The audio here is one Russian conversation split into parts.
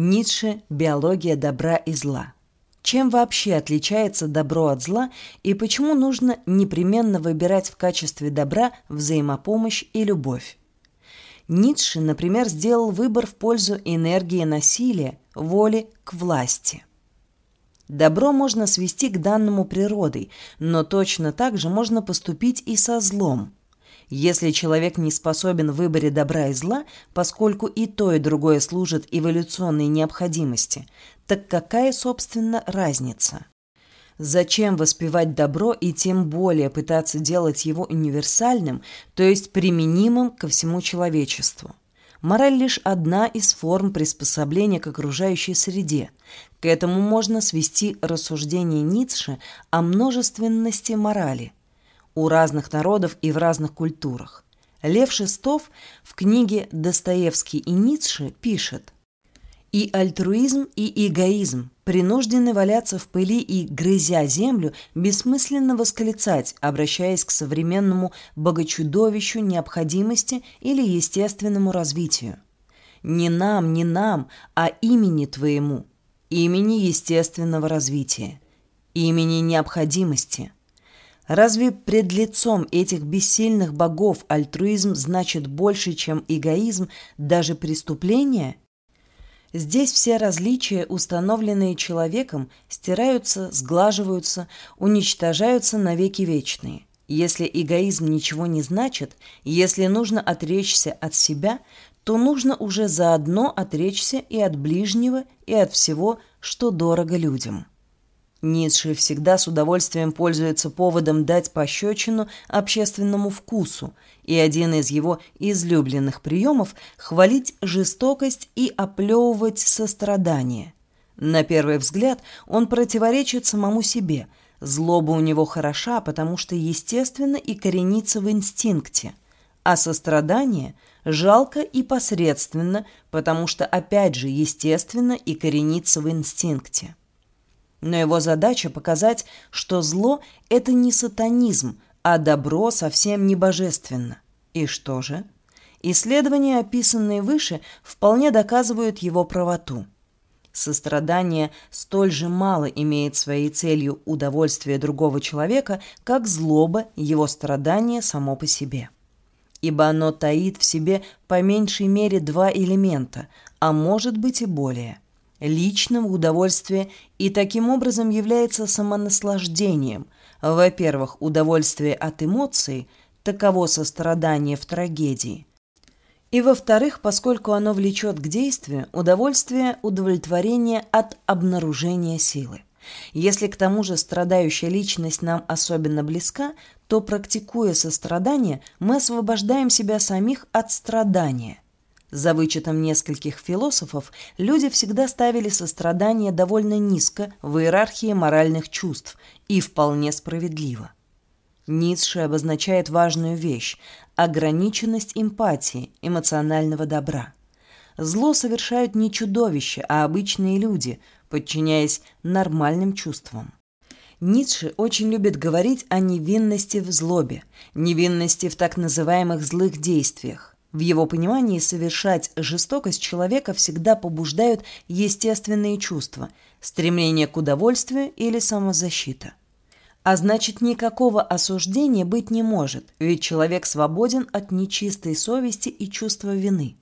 Ницше «Биология добра и зла». Чем вообще отличается добро от зла и почему нужно непременно выбирать в качестве добра взаимопомощь и любовь? Ницше, например, сделал выбор в пользу энергии насилия, воли к власти. Добро можно свести к данному природой, но точно так же можно поступить и со злом – если человек не способен в выборе добра и зла, поскольку и то, и другое служит эволюционной необходимости, так какая, собственно, разница? Зачем воспевать добро и тем более пытаться делать его универсальным, то есть применимым ко всему человечеству? Мораль лишь одна из форм приспособления к окружающей среде. К этому можно свести рассуждение Ницше о множественности морали – у разных народов и в разных культурах. Лев Шестов в книге «Достоевский и Ницше» пишет «И альтруизм, и эгоизм принуждены валяться в пыли и, грызя землю, бессмысленно восклицать, обращаясь к современному богочудовищу необходимости или естественному развитию. Не нам, не нам, а имени твоему, имени естественного развития, имени необходимости – Разве пред лицом этих бессильных богов альтруизм значит больше, чем эгоизм, даже преступление? Здесь все различия, установленные человеком, стираются, сглаживаются, уничтожаются навеки вечные. Если эгоизм ничего не значит, если нужно отречься от себя, то нужно уже заодно отречься и от ближнего, и от всего, что дорого людям. Ницше всегда с удовольствием пользуется поводом дать пощечину общественному вкусу, и один из его излюбленных приемов – хвалить жестокость и оплевывать сострадание. На первый взгляд он противоречит самому себе. Злоба у него хороша, потому что естественно и коренится в инстинкте, а сострадание – жалко и посредственно, потому что опять же естественно и коренится в инстинкте. Но его задача показать, что зло – это не сатанизм, а добро совсем не божественно. И что же? Исследования, описанные выше, вполне доказывают его правоту. Сострадание столь же мало имеет своей целью удовольствие другого человека, как злоба его страдания само по себе. Ибо оно таит в себе по меньшей мере два элемента, а может быть и более – личным удовольствие и таким образом является самонаслаждением. Во-первых, удовольствие от эмоций, таково сострадание в трагедии. И во-вторых, поскольку оно влечет к действию, удовольствие удовлетворение от обнаружения силы. Если к тому же страдающая личность нам особенно близка, то, практикуя сострадание, мы освобождаем себя самих от страдания – за вычетом нескольких философов, люди всегда ставили сострадание довольно низко в иерархии моральных чувств и вполне справедливо. Ницше обозначает важную вещь – ограниченность эмпатии, эмоционального добра. Зло совершают не чудовища, а обычные люди, подчиняясь нормальным чувствам. Ницше очень любит говорить о невинности в злобе, невинности в так называемых злых действиях. В его понимании совершать жестокость человека всегда побуждают естественные чувства – стремление к удовольствию или самозащита. А значит, никакого осуждения быть не может, ведь человек свободен от нечистой совести и чувства вины.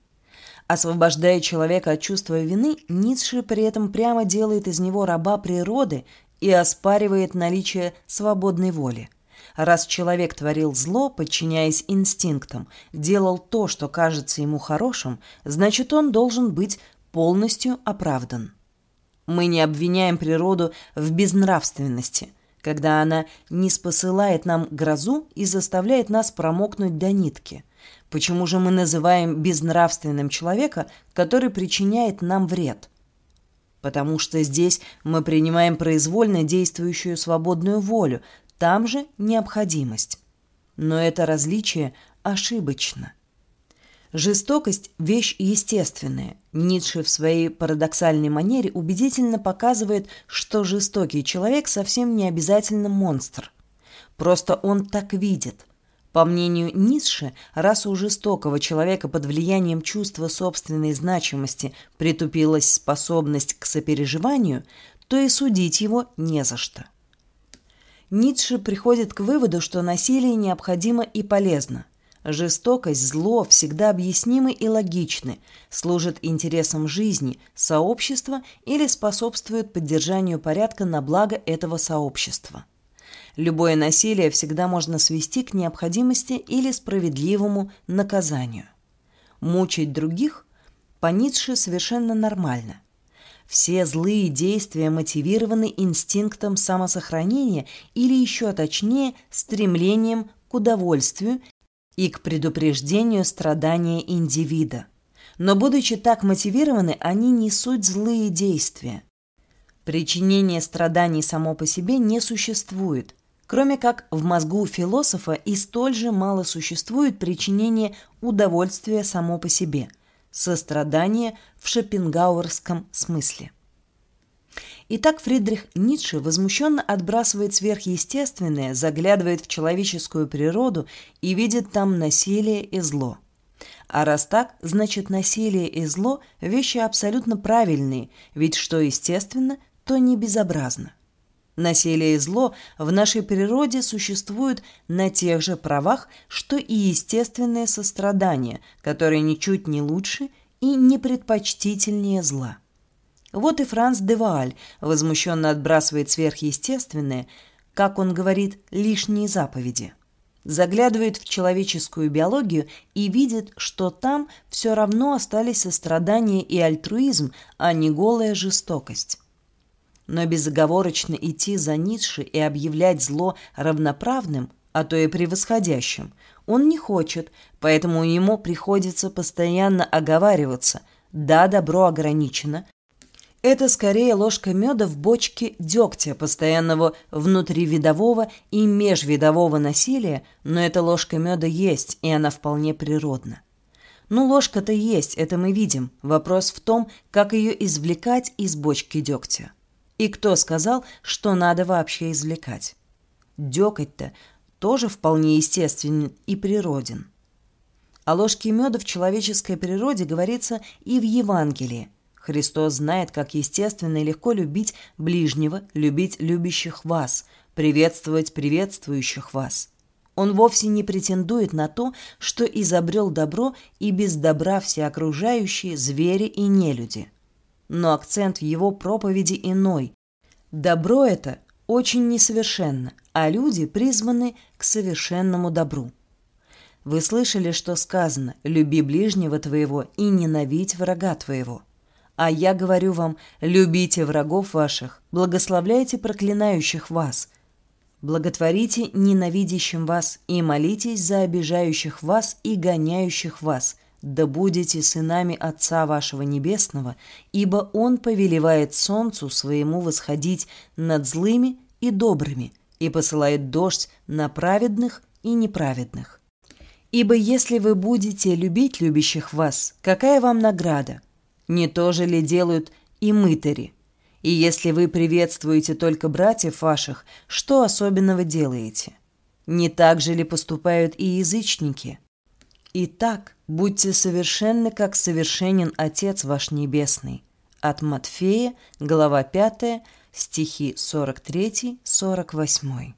Освобождая человека от чувства вины, Ницше при этом прямо делает из него раба природы и оспаривает наличие свободной воли – Раз человек творил зло, подчиняясь инстинктам, делал то, что кажется ему хорошим, значит, он должен быть полностью оправдан. Мы не обвиняем природу в безнравственности, когда она не спосылает нам грозу и заставляет нас промокнуть до нитки. Почему же мы называем безнравственным человека, который причиняет нам вред? Потому что здесь мы принимаем произвольно действующую свободную волю, там же необходимость. Но это различие ошибочно. Жестокость – вещь естественная. Ницше в своей парадоксальной манере убедительно показывает, что жестокий человек совсем не обязательно монстр. Просто он так видит. По мнению Ницше, раз у жестокого человека под влиянием чувства собственной значимости притупилась способность к сопереживанию, то и судить его не за что. Ницше приходит к выводу, что насилие необходимо и полезно. Жестокость, зло всегда объяснимы и логичны, служат интересам жизни, сообщества или способствуют поддержанию порядка на благо этого сообщества. Любое насилие всегда можно свести к необходимости или справедливому наказанию. Мучить других по Ницше совершенно нормально. Все злые действия мотивированы инстинктом самосохранения или еще точнее стремлением к удовольствию и к предупреждению страдания индивида. Но будучи так мотивированы, они несут злые действия. Причинение страданий само по себе не существует, кроме как в мозгу философа и столь же мало существует причинение удовольствия само по себе – сострадание в шопенгауэрском смысле. Итак, Фридрих Ницше возмущенно отбрасывает сверхъестественное, заглядывает в человеческую природу и видит там насилие и зло. А раз так, значит насилие и зло – вещи абсолютно правильные, ведь что естественно, то не безобразно. Насилие и зло в нашей природе существуют на тех же правах, что и естественное сострадание, которое ничуть не лучше и не предпочтительнее зла. Вот и Франц де Вааль возмущенно отбрасывает сверхъестественное, как он говорит, лишние заповеди. Заглядывает в человеческую биологию и видит, что там все равно остались сострадание и альтруизм, а не голая жестокость но безоговорочно идти за Ницше и объявлять зло равноправным, а то и превосходящим, он не хочет, поэтому ему приходится постоянно оговариваться «да, добро ограничено», это скорее ложка меда в бочке дегтя, постоянного внутривидового и межвидового насилия, но эта ложка меда есть, и она вполне природна. Ну, ложка-то есть, это мы видим. Вопрос в том, как ее извлекать из бочки дегтя. И кто сказал, что надо вообще извлекать? Дёкать-то тоже вполне естественен и природен. О ложке меда в человеческой природе говорится и в Евангелии. Христос знает, как естественно и легко любить ближнего, любить любящих вас, приветствовать приветствующих вас. Он вовсе не претендует на то, что изобрел добро и без добра все окружающие звери и нелюди – но акцент в его проповеди иной. Добро это очень несовершенно, а люди призваны к совершенному добру. Вы слышали, что сказано «люби ближнего твоего и ненавидь врага твоего». А я говорю вам, любите врагов ваших, благословляйте проклинающих вас, благотворите ненавидящим вас и молитесь за обижающих вас и гоняющих вас – да будете сынами Отца вашего Небесного, ибо Он повелевает солнцу своему восходить над злыми и добрыми и посылает дождь на праведных и неправедных. Ибо если вы будете любить любящих вас, какая вам награда? Не то же ли делают и мытари? И если вы приветствуете только братьев ваших, что особенного делаете? Не так же ли поступают и язычники? Итак, будьте совершенны, как совершенен Отец ваш Небесный. От Матфея, глава 5, стихи 43-48.